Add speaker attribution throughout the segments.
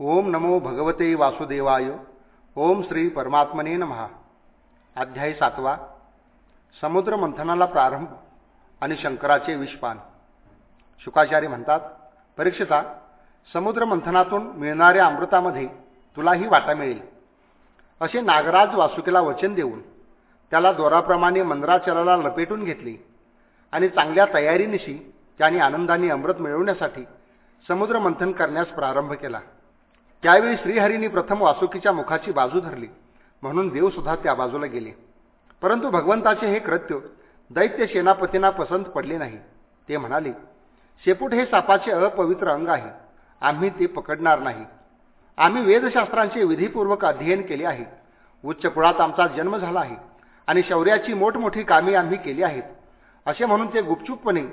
Speaker 1: ओम नमो भगवते वासुदेवाय. ओम श्री परमात्मने महा अध्यायी सातवा. समुद्र मंथनाला प्रारंभ आणि शंकराचे विषपान. शुकाचार्य म्हणतात परीक्षिता समुद्र मंथनातून मिळणाऱ्या अमृतामध्ये तुलाही वाटा मिळेल. असे नागराज वासुकीला वचन देऊन त्याला दोराप्रमाणे मंदराचलाला लपेटून घेतले आणि चांगल्या तयारीनिशी त्याने आनंदाने अमृत मिळवण्यासाठी समुद्र मंथन करण्यास प्रारंभ केला. त्यावेळी श्रीहरीने प्रथम वासुकीच्या मुखाची बाजू धरली. म्हणून देवसुद्धा त्या बाजूला गेले. परंतु भगवंताचे हे कृत्य दैत्य सेनापतींना पसंत पडले नाही. ते म्हणाले शेपूट हे सापाचे अपवित्र अंग आहे. आम्ही ते पकडणार नाही. आम्ही वेदशास्त्रांचे विधीपूर्वक अध्ययन केले आहे. उच्च कुळात आमचा जन्म झाला आहे आणि शौर्याची मोठमोठी कामे आम्ही केली आहेत. असे म्हणून ते गुपचूपपणे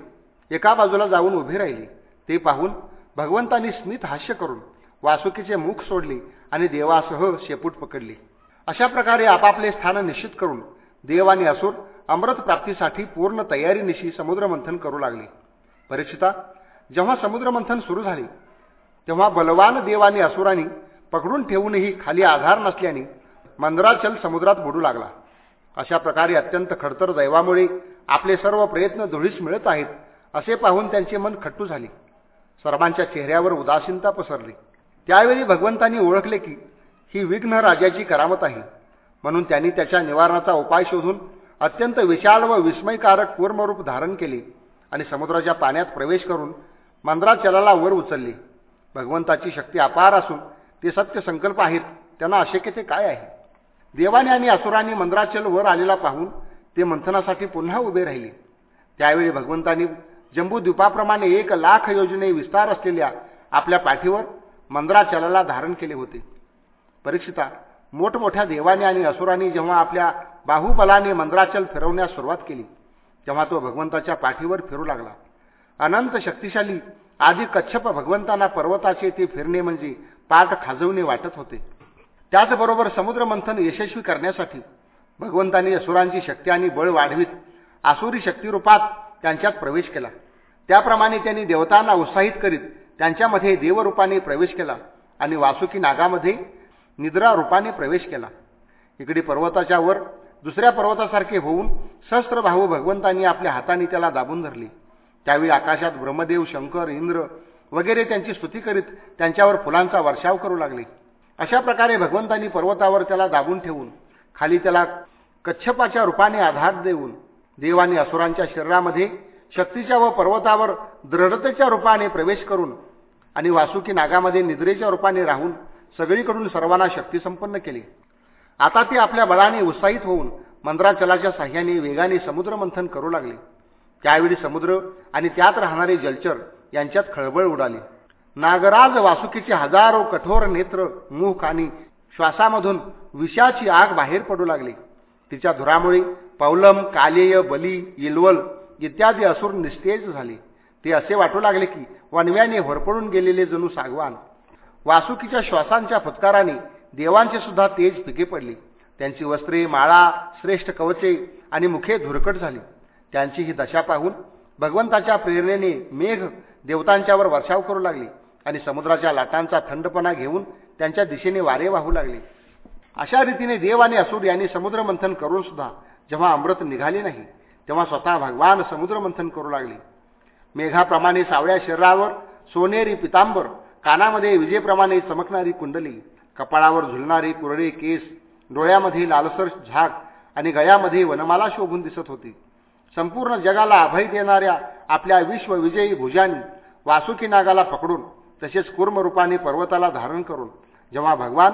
Speaker 1: एका बाजूला जाऊन उभे राहिले. ते पाहून भगवंतांनी स्मित हास्य करून वासुकीचे मुख सोडले आणि देवासह शेपूट पकडले. अशा प्रकारे आपापले स्थान निश्चित करून देव आणि असुर अमृत प्राप्तीसाठी पूर्ण तयारीनिशी समुद्रमंथन करू लागले. परीक्षिता जेव्हा समुद्रमंथन सुरू झाले तेव्हा बलवान देव आणि असुरांनी पकडून ठेवूनही खाली आधार नसल्याने मंदराचल समुद्रात बुडू लागला. अशा प्रकारे अत्यंत खडतर दैवामुळे आपले सर्व प्रयत्न धुळीस मिळत आहेत असे पाहून त्यांचे मन खट्टू झाले. सर्वांच्या चेहऱ्यावर उदासीनता पसरली. त्यावेळी भगवंतांनी ओळखले की ही विघ्न राजाची करामत आहे. म्हणून त्यांनी त्याच्या निवारणाचा उपाय शोधून अत्यंत विशाल व विस्मयकारक कूर्मरूप धारण केले आणि समुद्राच्या पाण्यात प्रवेश करून मंद्राचलाला वर उचलले. भगवंताची शक्ती अपार असून ते सत्य संकल्प आहेत त्यांना अशक्य ते काय आहे? देवाने आणि असुरांनी मंद्राचल वर आलेला पाहून ते मंथनासाठी पुन्हा उभे राहिले. त्यावेळी भगवंतांनी जम्बूद्वीपाप्रमाणे एक लाख योजने विस्तार असलेल्या आपल्या पाठीवर मंद्राचलाला धारण केले होते. परीक्षिता मोठमोठ्या देवाने आणि असुरांनी जेव्हा आपल्या बाहुबलाने मंद्राचल फिरवण्यास सुरुवात केली तेव्हा तो भगवंताच्या पाठीवर फिरू लागला. अनंत शक्तिशाली आधी कच्छप भगवंतांना पर्वताचे ते फिरणे म्हणजे पाठ खाजवणे वाटत होते. त्याचबरोबर समुद्रमंथन यशस्वी करण्यासाठी भगवंतांनी असुरांची शक्ती आणि बळ वाढवीत आसुरी शक्तिरूपात त्यांच्यात प्रवेश केला. त्याप्रमाणे त्यांनी देवतांना उत्साहित करीत त्यांच्यामध्ये देवरूपाने प्रवेश केला आणि वासुकी नागामध्ये निद्रा रूपाने प्रवेश केला. इकडे पर्वताच्या वर दुसऱ्या पर्वतासारखे होऊन सहस्त्रभाऊ भगवंतांनी आपल्या हाताने त्याला दाबून धरले. त्यावेळी आकाशात ब्रह्मदेव शंकर इंद्र वगैरे त्यांची स्तुती करीत त्यांच्यावर फुलांचा वर्षाव करू लागले. अशा प्रकारे भगवंतांनी पर्वतावर त्याला दाबून ठेवून खाली त्याला कच्छपाच्या रूपाने आधार देऊन देवानी असुरांच्या शरीरामध्ये शक्तीच्या व पर्वतावर दृढतेच्या रूपाने प्रवेश करून आणि वासुकी नागामध्ये निद्रेच्या रूपाने राहून सगळीकडून सर्वांना शक्ती संपन्न केली. आता ते आपल्या बळाने उत्साहित होऊन मंद्राचलाच्या साह्याने वेगाने समुद्रमंथन करू लागले. त्यावेळी समुद्र आणि त्यात राहणारे जलचर यांच्यात खळबळ उडाली. नागराज वासुकीचे हजारो कठोर नेत्र मुख आणि श्वासामधून विषाची आग बाहेर पडू लागली. तिच्या धुरामुळे पौलम कालेय बली इलवल इत्यादी असुर निस्तेज झाले. ते असे वाटू लागले की वनव्याने होरपडून गेलेले जणू सागवान. वासुकीच्या श्वासांच्या फुतकाराने देवांचे सुद्धा तेज पिके पडली. त्यांची वस्त्रे माळा श्रेष्ठ कवचे आणि मुखे धुरकट झाली. त्यांची ही दशा पाहून भगवंताच्या प्रेरणेने मेघ देवतांच्यावर वर्षाव करू लागले आणि समुद्राच्या लाटांचा थंडपणा घेऊन त्यांच्या दिशेने वारे वाहू लागले. अशा रीतीने देव आणि असुर यांनी समुद्रमंथन करून सुद्धा जेव्हा अमृत निघाले नाही तेव्हा स्वतः भगवान समुद्रमंथन करू लागले. मेघाप्रमाणे सावळ्या शरीरावर सोनेरी पितांबर कानामध्ये विजेप्रमाणे चमकणारी कुंडली कपाळावर झुलणारी कुरडे केस डोळ्यामध्ये लालसर झाक आणि गयामध्ये वनमाला शोभून दिसत होती. संपूर्ण जगाला अभय देणाऱ्या आपल्या विश्वविजयी भुजांनी वासुकी नागाला पकडून तसेच कुर्मरूपाने पर्वताला धारण करून जेव्हा भगवान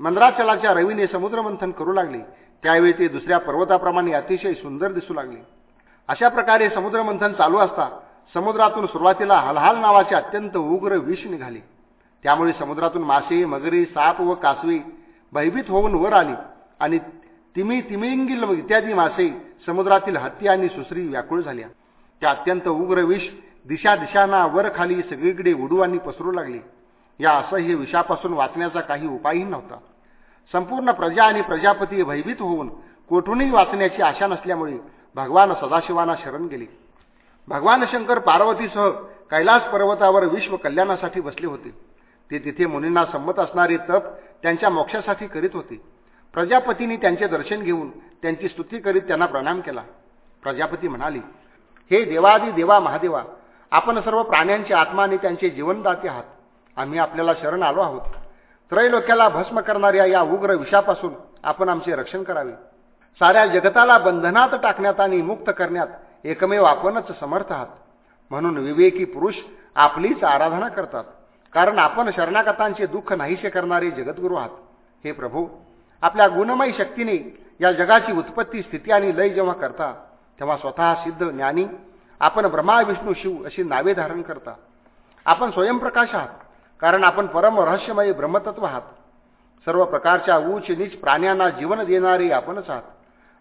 Speaker 1: मंद्राचलाच्या रवीने समुद्रमंथन करू लागले त्यावेळी ते दुसऱ्या पर्वताप्रमाणे अतिशय सुंदर दिसू लागले. अशा प्रकारे समुद्रमंथन चालू असता समुद्रातून सुरुवातीला हलहाल नावाचे अत्यंत उग्र विष निघाले. त्यामुळे समुद्रातून मासे मगरी साप व कासवी भयभीत होऊन वर आली आणि तिमी तिमिंगिल इत्यादी मासे समुद्रातील हत्ती आणि सुसरी व्याकुळ झाल्या. त्या अत्यंत उग्र विष दिशा दिशांना वर खाली सगळीकडे उडू आणि पसरू लागले. या असह्य विषापासून वाचण्याचा काही उपायही नव्हता. संपूर्ण प्रजा आणि प्रजापती भयभीत होऊन कोठूनही वाचण्याची आशा नसल्यामुळे भगवान सदाशिवांना शरण गेले. भगवान शंकर पार्वतीसह कैलास पर्वतावर विश्व कल्याणासाठी बसले होते. ते तिथे मुनींना संमत असणारे तप त्यांच्या मोक्षासाठी करीत होते. प्रजापतींनी त्यांचे दर्शन घेऊन त्यांची स्तुती करीत त्यांना प्रणाम केला. प्रजापती म्हणाली हे देवादी देवा महादेवा आपण सर्व प्राण्यांचे आत्मा आणि त्यांचे जीवनदाते आहात. आम्ही आपल्याला शरण आलो आहोत. त्रैलोक्याला भस्म करणाऱ्या या उग्र विषापासून आपण आमचे रक्षण करावे. साऱ्या जगताला बंधनात टाकण्यात आणि मुक्त करण्यात एकमेव आपणच समर्थ आहात. म्हणून विवेकी पुरुष आपलीच आराधना करतात. कारण आपण शरणागतांचे दुःख नाहीसे करणारे जगद्गुरू आहात. हे प्रभू आपल्या गुणमयी शक्तीने या जगाची उत्पत्ती स्थिती आणि लय जेव्हा करता तेव्हा स्वतः सिद्ध ज्ञानी आपण ब्रह्मा विष्णू शिव अशी नावे धारण करता. आपण स्वयंप्रकाश आहात कारण आपण परम रहस्यमयी ब्रह्मतत्व आहात. सर्व प्रकारच्या ऊच नीच प्राण्यांना जीवन देणारे आपणच आहात.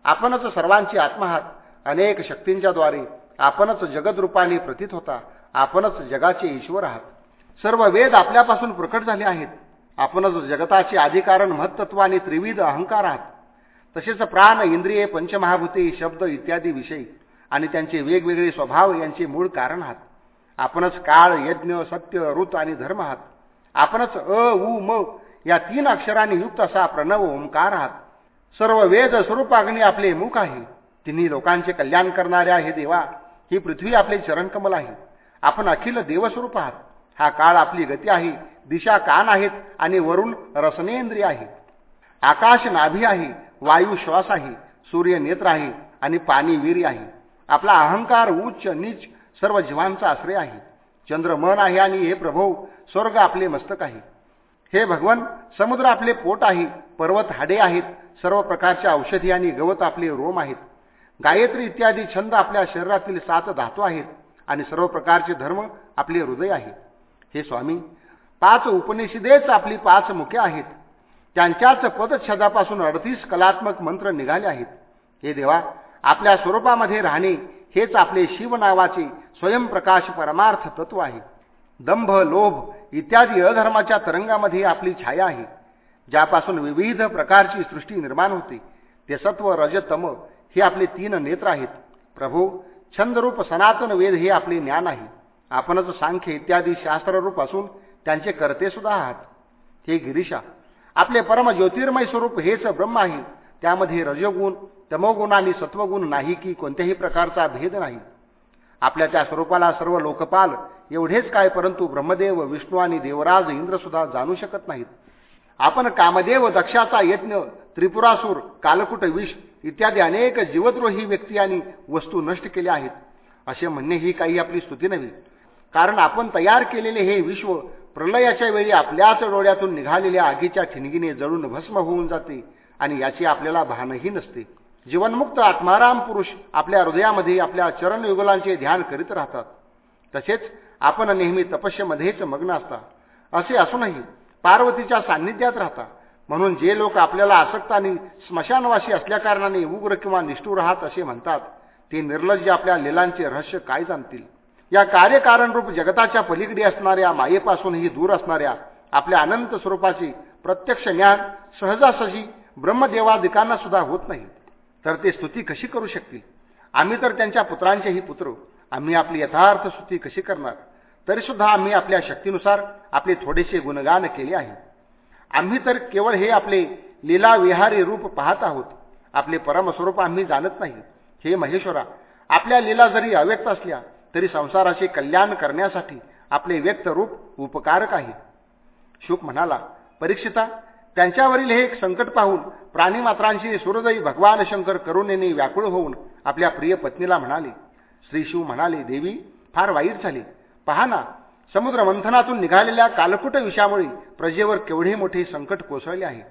Speaker 1: आपणच सर्वांचे आत्मा आहात. अनेक शक्तींच्या द्वारे आपणच जगदरूपाने प्रतीत होता आपणच जगाचे ईश्वर आहात. सर्व वेद आपल्यापासून प्रकट झाले आहेत. आपणच जगताचे अधिकारण महत्त्व आणि त्रिविध अहंकार आहात. तसेच प्राण इंद्रिये पंचमहाभूते शब्द इत्यादी विषय आणि त्यांचे वेगवेगळे स्वभाव यांचे मूळ कारण आहात. आपणच काळ यज्ञ सत्य ऋत आणि धर्म आहात. आपणच अ उ म या तीन अक्षरांनी युक्त असा प्रणव ओंकार आहात. सर्व वेद स्वरूपाग्नी आपले मुख आहे. तिन्ही लोकांचे कल्याण करणाऱ्या हे देवा ही पृथ्वी आपले चरणकमल आहे. आपण अखिल देवस्वरूप आहात. हा काळ आपली गती आहे दिशा कान आहेत आणि वरुण रसनेंद्रिय आहे. आकाश नाभी आहे वायू श्वास आहे सूर्य नेत्र आहे आणि पाणी वीर आहे. आपला अहंकार उच्च नीच सर्व जीवांचा आश्रय आहे. चंद्र मन आहे आणि हे प्रभव स्वर्ग आपले मस्तक आहे. हे भगवन समुद्र आपले पोट आहे पर्वत हाडे आहेत सर्व प्रकारच्या औषधी आणि गवत आपले रोम आहेत. गायत्री इत्यादी छंद आपल्या शरीरातील सात धातू आहेत आणि सर्व प्रकारचे धर्म आपले हृदय आहे. हे स्वामी पाच उपनिषदेच आपली पाच मुखे आहेत. त्यांच्याच पदच्छदापासून अडतीस कलात्मक मंत्र निघाले आहेत. हे देवा आपल्या स्वरूपामध्ये राहणे हेच आपले शिव नावाचे स्वयंप्रकाश परमार्थ तत्व आहे. दंभ लोभ इत्यादी अधर्माच्या तरंगामध्ये आपली छाया आहे. ज्यापासून विविध प्रकारची सृष्टी निर्माण होते. ते सत्व रजतम हे आपले तीन नेत्र आहेत. प्रभू छंदरूप सनातन वेद हे आपले ज्ञान आहे. आपणच सांख्य इत्यादी शास्त्ररूप असून त्यांचे करते सुद्धा आहात. हे गिरीशा आपले परम ज्योतिर्मय स्वरूप हेच ब्रह्म आहे. त्यामध्ये रजगुण तमोगुण आणि सत्वगुण नाही की कोणत्याही प्रकारचा भेद नाही. आपल्या त्या स्वरूपाला सर्व लोकपाल एवढेच काय परंतु ब्रह्मदेव विष्णू आणि देवराज इंद्रसुद्धा जाणू शकत नाहीत. आपण कामदेव दक्षाचा यज्ञ त्रिपुरासूर कालकुट विष इत्यादी अनेक जीवद्रोही व्यक्ती आणि वस्तू नष्ट केल्या आहेत. असे म्हणणे ही काही आपली स्तुती नव्हे. कारण आपण तयार केलेले हे विश्व प्रलयाच्या वेळी आपल्याच डोळ्यातून निघालेल्या आगीच्या ठिणगीने जळून भस्म होऊन जाते आणि याची आपल्याला भानही नसते. जीवनमुक्त आत्माराम पुरुष आपल्या हृदयामध्ये आपल्या चरणयुगलांचे ध्यान करीत राहतात. तसेच आपण नेहमी तपस्येमध्येच मग्न असता. असे असूनही पार्वतीच्या सान्निध्यात राहता. म्हणून जे लोक आपल्याला आसक्त आणि स्मशानवासी असल्याकारणाने उग्र किंवा निष्ठूर राहत असे म्हणतात ते निर्लज्ज आपल्या लिलांचे रहस्य काय जाणतील? या कार्यकारणरूप जगताच्या पलीकडे असणाऱ्या मायेपासूनही दूर असणाऱ्या आपल्या अनंत स्वरूपाचे प्रत्यक्ष ज्ञान सहजासहजी ब्रह्मदेवादिकांना सुद्धा होत नाही. तर ते स्तुती कशी करू शकतील? आम्ही तर त्यांच्या पुत्रांचेही पुत्र. आम्ही आपली यथार्थ स्तुती कशी करणार? तरीसुद्धा आम्ही आपल्या शक्तीनुसार आपले थोडेसे गुणगान केले आहे. आम्ही तर केवळ हे आपले लीला विहारी रूप पाहत आहोत. आपले परमस्वरूप आम्ही जाणत नाही. हे महेश्वरा आपल्या लीला जरी अव्यक्त असल्या तरी संसाराचे कल्याण करण्यासाठी आपले व्यक्त रूप उपकारक आहे. शुक म्हणाला परीक्षिता त्यांच्यावरील हे एक संकट पाहून प्राणीमात्रांशी सुरदयी भगवान शंकर करुणेने व्याकुळ होऊन आपल्या प्रिय पत्नीला म्हणाले श्री शिव म्हणाले देवी फार वाईट झाली. पहा ना समुद्र मंथनातून निघालेल्या कालकुट विषामुळे प्रजेवर केवढे मोठे संकट कोसळले आहे.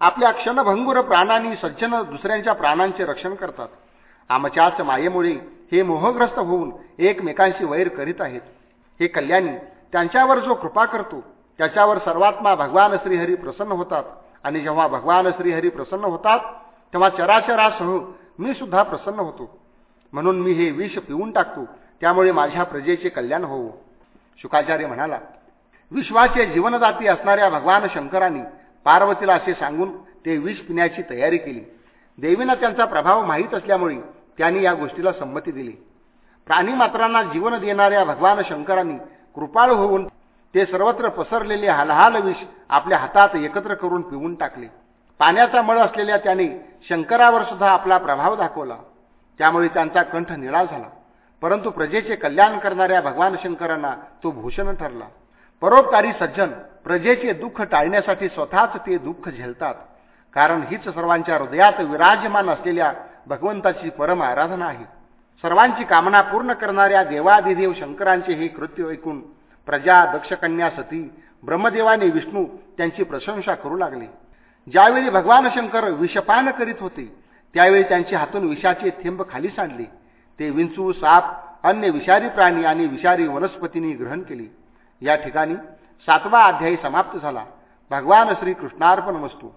Speaker 1: आपल्या क्षणभंगुर प्राणांनी सज्जन दुसऱ्यांच्या प्राणांचे रक्षण करतात. आमच्याच मायेमुळे हे मोहग्रस्त होऊन एकमेकांशी वैर करीत आहेत. हे कल्याणी त्यांच्यावर जो कृपा करतो त्याच्यावर सर्वात्मा भगवान श्रीहरी प्रसन्न होतात आणि जेव्हा भगवान श्रीहरी प्रसन्न होतात तेव्हा चराचरासह मी सुद्धा प्रसन्न होतो. म्हणून मी हे विष पिऊन टाकतो त्यामुळे माझ्या प्रजेचे कल्याण होवो. शुकाचार्य म्हणाला विश्वाचे जीवनदाती असणाऱ्या भगवान शंकरांनी पार्वतीला असे सांगून ते विष पिण्याची तयारी केली. देवींना त्यांचा प्रभाव माहीत असल्यामुळे त्यांनी या गोष्टीला संमती दिली. प्राणीमात्रांना जीवन देणाऱ्या भगवान शंकरांनी कृपाळ होऊन ते सर्वत्र पसरलेले हलहाल विष आपल्या हातात एकत्र करून पिऊन टाकले. पाण्याचा मळ असलेल्या त्याने शंकरावर सुद्धा आपला प्रभाव दाखवला. त्यामुळे त्यांचा कंठ निळा झाला. परंतु प्रजेचे कल्याण करणाऱ्या भगवान शंकरांना तो भूषण ठरला. परोपकारी सज्जन प्रजेचे दुःख टाळण्यासाठी स्वतःच ते दुःख झेलतात. कारण हीच सर्वांच्या हृदयात विराजमान असलेल्या भगवंताची परम आराधना आहे. सर्वांची कामना पूर्ण करणाऱ्या देवादिदेव शंकरांचे हे कृत्य ऐकून प्रजा दक्षकन्या सती ब्रह्मदेवाने विष्णू त्यांची प्रशंसा करू लागले. ज्यावेळी भगवान शंकर विषपान करीत होते त्यावेळी त्यांच्या हातून विषाचे थेंब खाली सांडले. ते विंचू साप अन्य विषारी प्राणी आणि विषारी वनस्पतींनी ग्रहण केले. या ठिकाणी सातवा अध्यायी समाप्त झाला. भगवान श्रीकृष्णार्पण वस्तू.